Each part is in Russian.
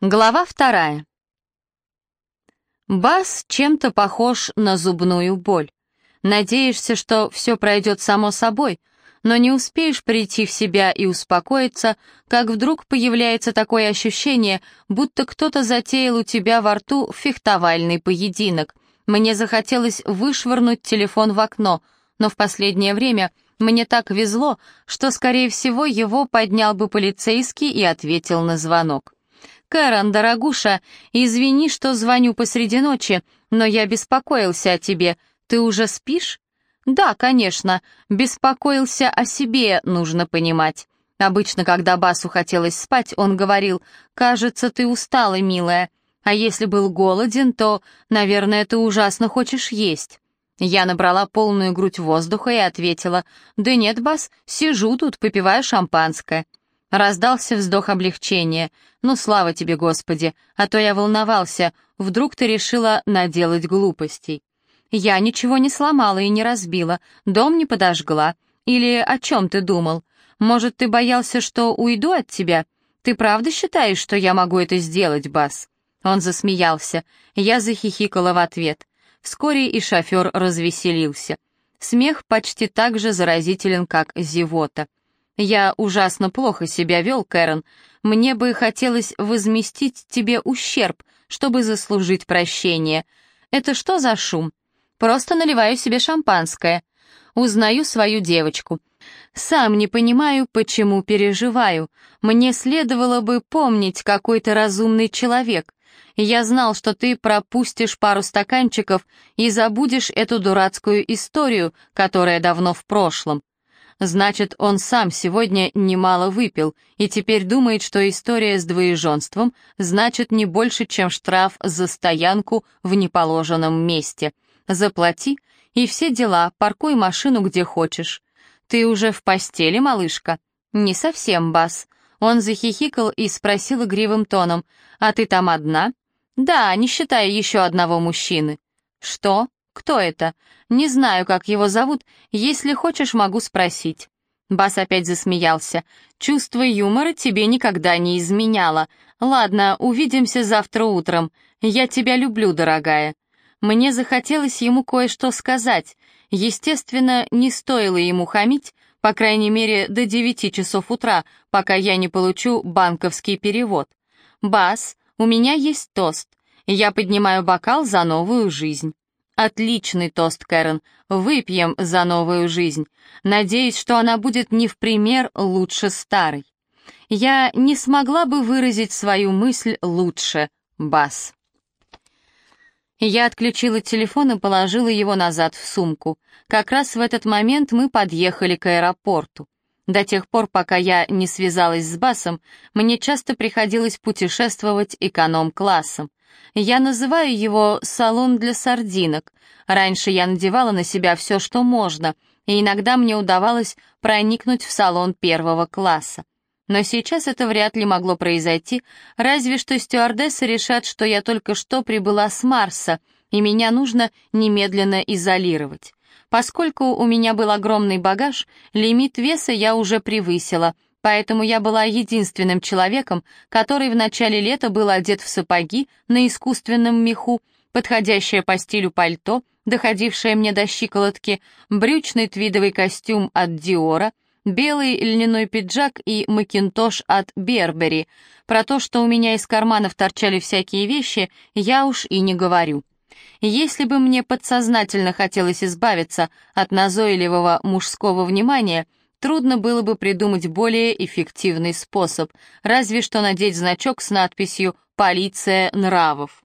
Глава вторая. Бас чем-то похож на зубную боль. Надеешься, что все пройдет само собой, но не успеешь прийти в себя и успокоиться, как вдруг появляется такое ощущение, будто кто-то затеял у тебя во рту фехтовальный поединок. Мне захотелось вышвырнуть телефон в окно, но в последнее время мне так везло, что, скорее всего, его поднял бы полицейский и ответил на звонок. «Кэрон, дорогуша, извини, что звоню посреди ночи, но я беспокоился о тебе. Ты уже спишь?» «Да, конечно. Беспокоился о себе, нужно понимать». Обычно, когда Басу хотелось спать, он говорил, «Кажется, ты устала, милая. А если был голоден, то, наверное, ты ужасно хочешь есть». Я набрала полную грудь воздуха и ответила, «Да нет, Бас, сижу тут, попиваю шампанское». Раздался вздох облегчения. «Ну, слава тебе, Господи, а то я волновался, вдруг ты решила наделать глупостей». «Я ничего не сломала и не разбила, дом не подожгла. Или о чем ты думал? Может, ты боялся, что уйду от тебя? Ты правда считаешь, что я могу это сделать, Бас?» Он засмеялся. Я захихикала в ответ. Вскоре и шофер развеселился. Смех почти так же заразителен, как зевота. Я ужасно плохо себя вел, Кэрон. Мне бы хотелось возместить тебе ущерб, чтобы заслужить прощение. Это что за шум? Просто наливаю себе шампанское. Узнаю свою девочку. Сам не понимаю, почему переживаю. Мне следовало бы помнить, какой ты разумный человек. Я знал, что ты пропустишь пару стаканчиков и забудешь эту дурацкую историю, которая давно в прошлом. Значит, он сам сегодня немало выпил и теперь думает, что история с двоеженством значит не больше, чем штраф за стоянку в неположенном месте. Заплати, и все дела, паркуй машину где хочешь. Ты уже в постели, малышка? Не совсем, Бас. Он захихикал и спросил игривым тоном, «А ты там одна?» «Да, не считая еще одного мужчины». «Что? Кто это? Не знаю, как его зовут. Если хочешь, могу спросить». Бас опять засмеялся. «Чувство юмора тебе никогда не изменяло. Ладно, увидимся завтра утром. Я тебя люблю, дорогая». Мне захотелось ему кое-что сказать. Естественно, не стоило ему хамить, по крайней мере, до девяти часов утра, пока я не получу банковский перевод. «Бас, у меня есть тост. Я поднимаю бокал за новую жизнь». Отличный тост, Кэрон. Выпьем за новую жизнь. Надеюсь, что она будет не в пример лучше старой. Я не смогла бы выразить свою мысль лучше, Бас. Я отключила телефон и положила его назад в сумку. Как раз в этот момент мы подъехали к аэропорту. До тех пор, пока я не связалась с Басом, мне часто приходилось путешествовать эконом-классом. Я называю его «салон для сардинок». Раньше я надевала на себя все, что можно, и иногда мне удавалось проникнуть в салон первого класса. Но сейчас это вряд ли могло произойти, разве что стюардессы решат, что я только что прибыла с Марса, и меня нужно немедленно изолировать. Поскольку у меня был огромный багаж, лимит веса я уже превысила, поэтому я была единственным человеком, который в начале лета был одет в сапоги на искусственном меху, подходящее по стилю пальто, доходившее мне до щиколотки, брючный твидовый костюм от Диора, белый льняной пиджак и макинтош от Бербери. Про то, что у меня из карманов торчали всякие вещи, я уж и не говорю. Если бы мне подсознательно хотелось избавиться от назойливого мужского внимания — Трудно было бы придумать более эффективный способ, разве что надеть значок с надписью «Полиция нравов».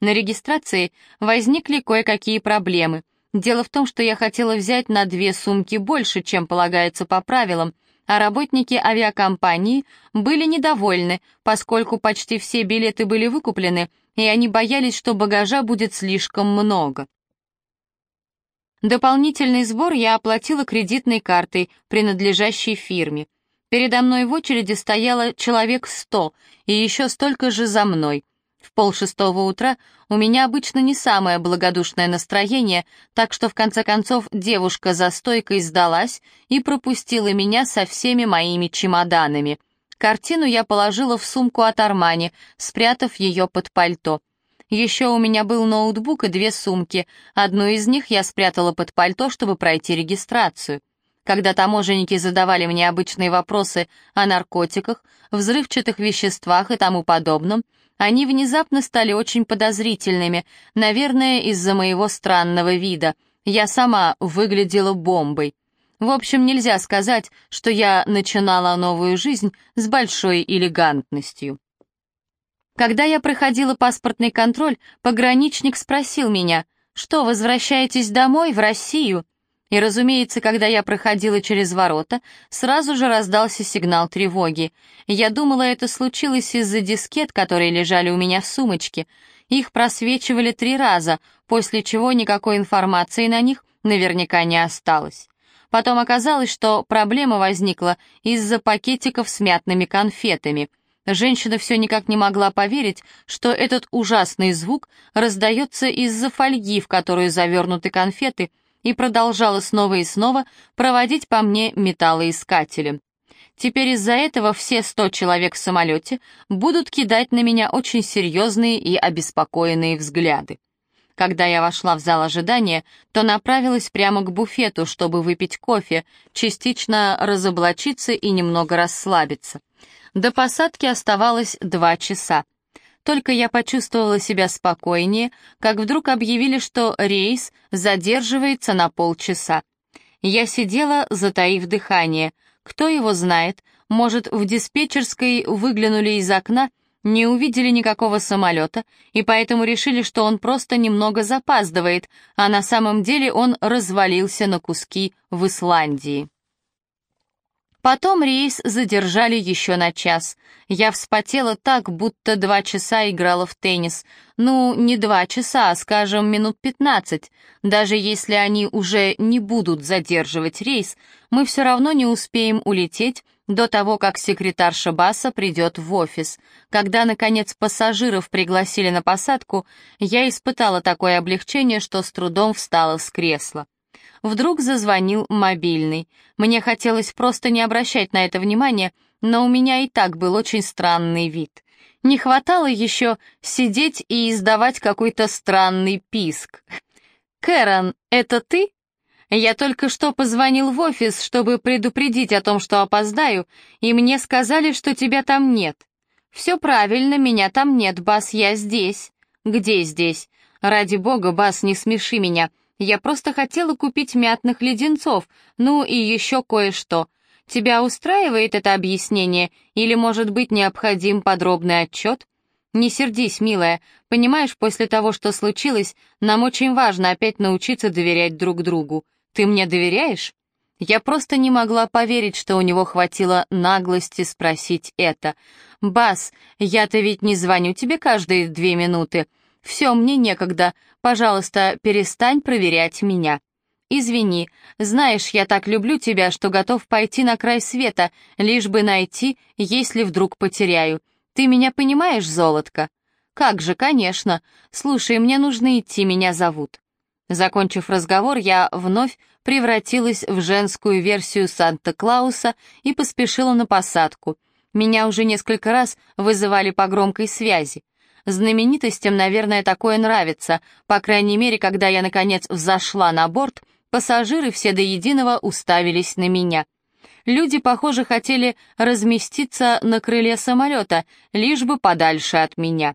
На регистрации возникли кое-какие проблемы. Дело в том, что я хотела взять на две сумки больше, чем полагается по правилам, а работники авиакомпании были недовольны, поскольку почти все билеты были выкуплены, и они боялись, что багажа будет слишком много. Дополнительный сбор я оплатила кредитной картой, принадлежащей фирме. Передо мной в очереди стояло человек сто, и еще столько же за мной. В полшестого утра у меня обычно не самое благодушное настроение, так что в конце концов девушка за стойкой сдалась и пропустила меня со всеми моими чемоданами. Картину я положила в сумку от Армани, спрятав ее под пальто. Еще у меня был ноутбук и две сумки. Одну из них я спрятала под пальто, чтобы пройти регистрацию. Когда таможенники задавали мне обычные вопросы о наркотиках, взрывчатых веществах и тому подобном, они внезапно стали очень подозрительными, наверное, из-за моего странного вида. Я сама выглядела бомбой. В общем, нельзя сказать, что я начинала новую жизнь с большой элегантностью. Когда я проходила паспортный контроль, пограничник спросил меня, «Что, возвращаетесь домой, в Россию?» И, разумеется, когда я проходила через ворота, сразу же раздался сигнал тревоги. Я думала, это случилось из-за дискет, которые лежали у меня в сумочке. Их просвечивали три раза, после чего никакой информации на них наверняка не осталось. Потом оказалось, что проблема возникла из-за пакетиков с мятными конфетами. Женщина все никак не могла поверить, что этот ужасный звук раздается из-за фольги, в которую завернуты конфеты, и продолжала снова и снова проводить по мне металлоискателем. Теперь из-за этого все сто человек в самолете будут кидать на меня очень серьезные и обеспокоенные взгляды. Когда я вошла в зал ожидания, то направилась прямо к буфету, чтобы выпить кофе, частично разоблачиться и немного расслабиться. До посадки оставалось два часа. Только я почувствовала себя спокойнее, как вдруг объявили, что рейс задерживается на полчаса. Я сидела, затаив дыхание. Кто его знает, может, в диспетчерской выглянули из окна, не увидели никакого самолета, и поэтому решили, что он просто немного запаздывает, а на самом деле он развалился на куски в Исландии. Потом рейс задержали еще на час. Я вспотела так, будто два часа играла в теннис. Ну, не два часа, а, скажем, минут пятнадцать. Даже если они уже не будут задерживать рейс, мы все равно не успеем улететь до того, как секретарша Басса придет в офис. Когда, наконец, пассажиров пригласили на посадку, я испытала такое облегчение, что с трудом встала с кресла. Вдруг зазвонил мобильный. Мне хотелось просто не обращать на это внимания, но у меня и так был очень странный вид. Не хватало еще сидеть и издавать какой-то странный писк. «Кэрон, это ты?» Я только что позвонил в офис, чтобы предупредить о том, что опоздаю, и мне сказали, что тебя там нет. Все правильно, меня там нет, Бас, я здесь. Где здесь? Ради бога, Бас, не смеши меня. Я просто хотела купить мятных леденцов, ну и еще кое-что. Тебя устраивает это объяснение или, может быть, необходим подробный отчет? Не сердись, милая. Понимаешь, после того, что случилось, нам очень важно опять научиться доверять друг другу. Ты мне доверяешь? Я просто не могла поверить, что у него хватило наглости спросить это. «Бас, я-то ведь не звоню тебе каждые две минуты. «Все, мне некогда. Пожалуйста, перестань проверять меня». «Извини, знаешь, я так люблю тебя, что готов пойти на край света, лишь бы найти, если вдруг потеряю. Ты меня понимаешь, золотко?» «Как же, конечно. Слушай, мне нужно идти, меня зовут». Закончив разговор, я вновь превратилась в женскую версию Санта-Клауса и поспешила на посадку. Меня уже несколько раз вызывали по громкой связи. Знаменитостям, наверное, такое нравится. По крайней мере, когда я, наконец, взошла на борт, пассажиры все до единого уставились на меня. Люди, похоже, хотели разместиться на крыле самолета, лишь бы подальше от меня.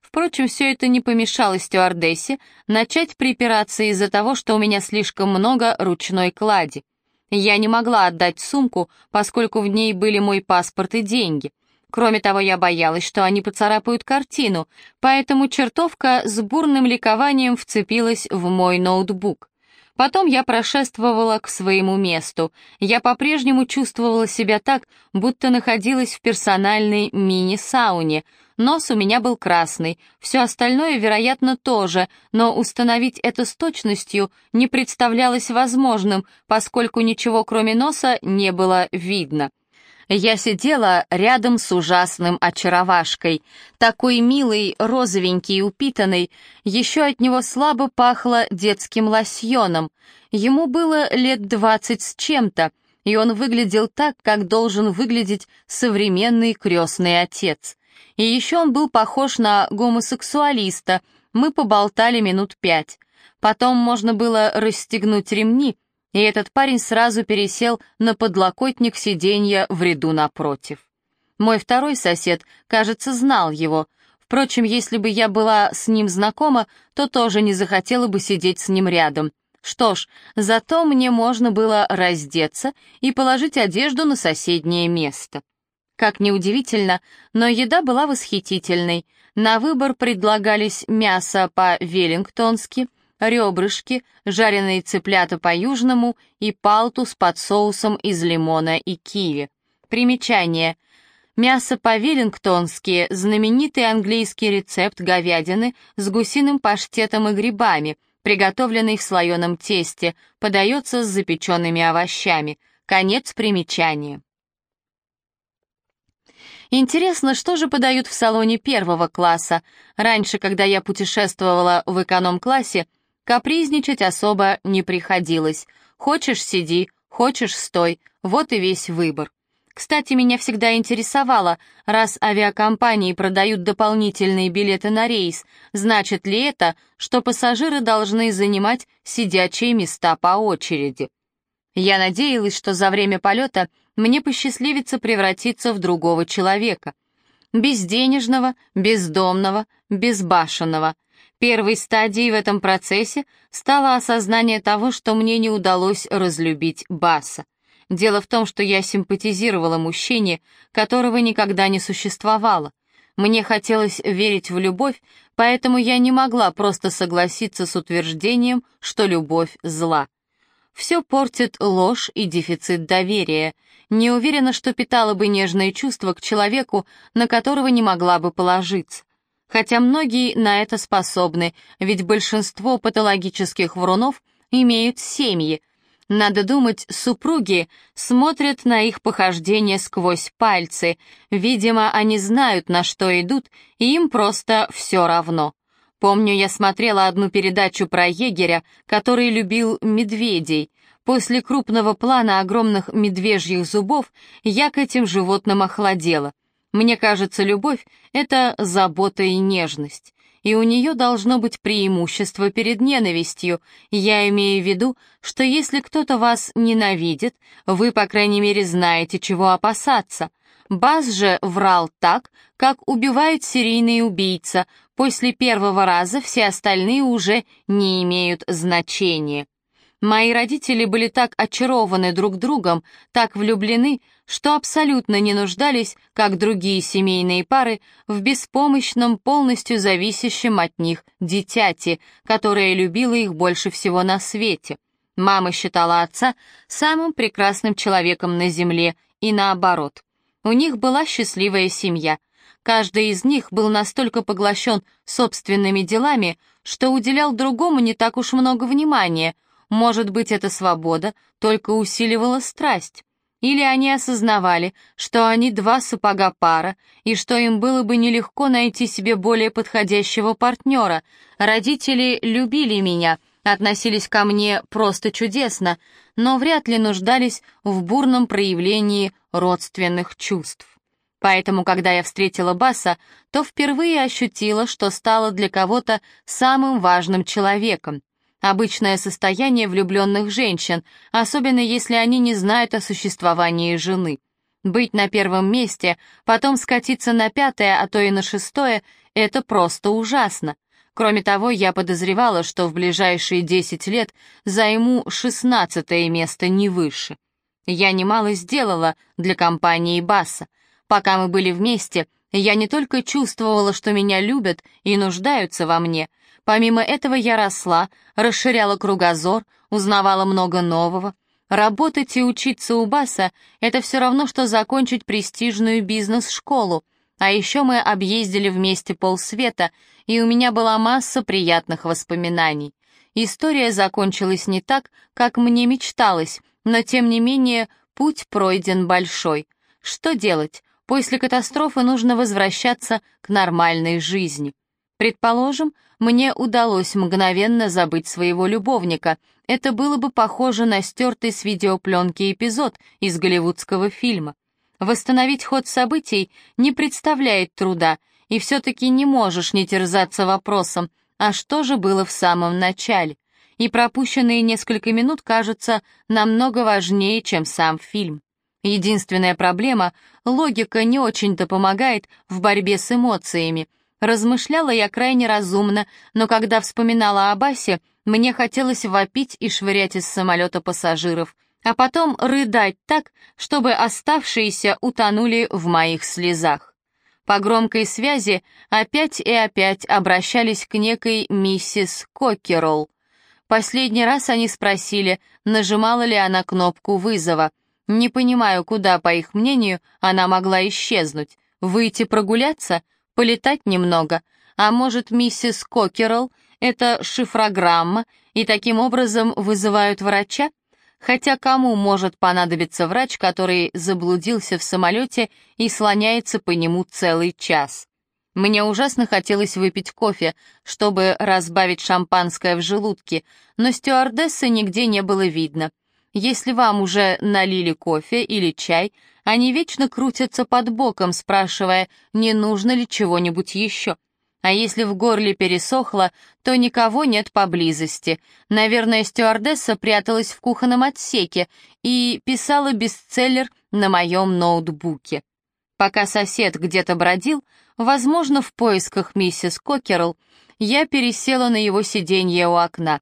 Впрочем, все это не помешало стюардессе начать припираться из-за того, что у меня слишком много ручной клади. Я не могла отдать сумку, поскольку в ней были мой паспорт и деньги — Кроме того, я боялась, что они поцарапают картину, поэтому чертовка с бурным ликованием вцепилась в мой ноутбук. Потом я прошествовала к своему месту. Я по-прежнему чувствовала себя так, будто находилась в персональной мини-сауне. Нос у меня был красный, все остальное, вероятно, тоже, но установить это с точностью не представлялось возможным, поскольку ничего кроме носа не было видно. Я сидела рядом с ужасным очаровашкой, такой милый, розовенький и упитанный, еще от него слабо пахло детским лосьоном. Ему было лет двадцать с чем-то, и он выглядел так, как должен выглядеть современный крестный отец. И еще он был похож на гомосексуалиста, мы поболтали минут пять. Потом можно было расстегнуть ремни, и этот парень сразу пересел на подлокотник сиденья в ряду напротив. Мой второй сосед, кажется, знал его. Впрочем, если бы я была с ним знакома, то тоже не захотела бы сидеть с ним рядом. Что ж, зато мне можно было раздеться и положить одежду на соседнее место. Как ни удивительно, но еда была восхитительной. На выбор предлагались мясо по-веллингтонски, ребрышки, жареные цыплята по-южному и палтус под соусом из лимона и киви. Примечание. Мясо по-веллингтонски – знаменитый английский рецепт говядины с гусиным паштетом и грибами, приготовленный в слоеном тесте, подается с запеченными овощами. Конец примечания. Интересно, что же подают в салоне первого класса? Раньше, когда я путешествовала в эконом-классе, капризничать особо не приходилось. Хочешь — сиди, хочешь — стой, вот и весь выбор. Кстати, меня всегда интересовало, раз авиакомпании продают дополнительные билеты на рейс, значит ли это, что пассажиры должны занимать сидячие места по очереди? Я надеялась, что за время полета мне посчастливится превратиться в другого человека. Безденежного, бездомного, безбашенного. Первой стадией в этом процессе стало осознание того, что мне не удалось разлюбить Баса. Дело в том, что я симпатизировала мужчине, которого никогда не существовало. Мне хотелось верить в любовь, поэтому я не могла просто согласиться с утверждением, что любовь зла. Все портит ложь и дефицит доверия. Не уверена, что питала бы нежные чувства к человеку, на которого не могла бы положиться. Хотя многие на это способны, ведь большинство патологических врунов имеют семьи. Надо думать, супруги смотрят на их похождения сквозь пальцы. Видимо, они знают, на что идут, и им просто все равно. Помню, я смотрела одну передачу про егеря, который любил медведей. После крупного плана огромных медвежьих зубов я к этим животным охладела. Мне кажется, любовь — это забота и нежность. И у нее должно быть преимущество перед ненавистью. Я имею в виду, что если кто-то вас ненавидит, вы, по крайней мере, знаете, чего опасаться — Баз же врал так, как убивает серийный убийца. После первого раза все остальные уже не имеют значения. Мои родители были так очарованы друг другом, так влюблены, что абсолютно не нуждались, как другие семейные пары, в беспомощном, полностью зависящем от них дитяти, которое любило их больше всего на свете. Мама считала отца самым прекрасным человеком на земле и наоборот. У них была счастливая семья. Каждый из них был настолько поглощен собственными делами, что уделял другому не так уж много внимания. Может быть, эта свобода только усиливала страсть. Или они осознавали, что они два сапога пара, и что им было бы нелегко найти себе более подходящего партнера. Родители любили меня, относились ко мне просто чудесно, но вряд ли нуждались в бурном проявлении родственных чувств. Поэтому, когда я встретила Баса, то впервые ощутила, что стала для кого-то самым важным человеком. Обычное состояние влюбленных женщин, особенно если они не знают о существовании жены. Быть на первом месте, потом скатиться на пятое, а то и на шестое — это просто ужасно. Кроме того, я подозревала, что в ближайшие десять лет займу шестнадцатое место не выше. Я немало сделала для компании Баса. Пока мы были вместе, я не только чувствовала, что меня любят и нуждаются во мне. Помимо этого я росла, расширяла кругозор, узнавала много нового. Работать и учиться у Баса — это все равно, что закончить престижную бизнес-школу. А еще мы объездили вместе полсвета, и у меня была масса приятных воспоминаний. История закончилась не так, как мне мечталось, но тем не менее путь пройден большой. Что делать? После катастрофы нужно возвращаться к нормальной жизни. Предположим, мне удалось мгновенно забыть своего любовника. Это было бы похоже на стертый с видеопленки эпизод из голливудского фильма. Восстановить ход событий не представляет труда, и все-таки не можешь не терзаться вопросом, а что же было в самом начале? И пропущенные несколько минут кажутся намного важнее, чем сам фильм. Единственная проблема — логика не очень-то помогает в борьбе с эмоциями. Размышляла я крайне разумно, но когда вспоминала о Басе, мне хотелось вопить и швырять из самолета пассажиров, а потом рыдать так, чтобы оставшиеся утонули в моих слезах. По громкой связи опять и опять обращались к некой миссис Кокеролл. Последний раз они спросили, нажимала ли она кнопку вызова. Не понимаю, куда, по их мнению, она могла исчезнуть. Выйти прогуляться? Полетать немного? А может, миссис Кокеролл — это шифрограмма, и таким образом вызывают врача? Хотя кому может понадобиться врач, который заблудился в самолете и слоняется по нему целый час? Мне ужасно хотелось выпить кофе, чтобы разбавить шампанское в желудке, но стюардессы нигде не было видно. Если вам уже налили кофе или чай, они вечно крутятся под боком, спрашивая, не нужно ли чего-нибудь еще. А если в горле пересохло, то никого нет поблизости. Наверное, стюардесса пряталась в кухонном отсеке и писала бестселлер на моем ноутбуке. Пока сосед где-то бродил, возможно, в поисках миссис Кокерл, я пересела на его сиденье у окна.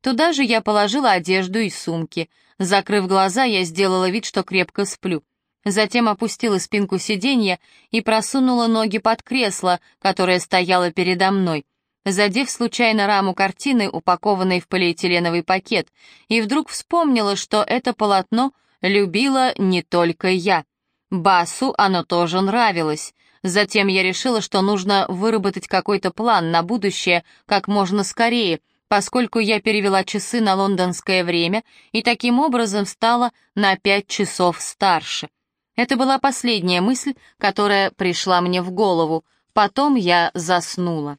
Туда же я положила одежду и сумки. Закрыв глаза, я сделала вид, что крепко сплю. Затем опустила спинку сиденья и просунула ноги под кресло, которое стояло передо мной, задев случайно раму картины, упакованной в полиэтиленовый пакет, и вдруг вспомнила, что это полотно любила не только я. Басу оно тоже нравилось. Затем я решила, что нужно выработать какой-то план на будущее как можно скорее, поскольку я перевела часы на лондонское время и таким образом стала на пять часов старше. Это была последняя мысль, которая пришла мне в голову. Потом я заснула.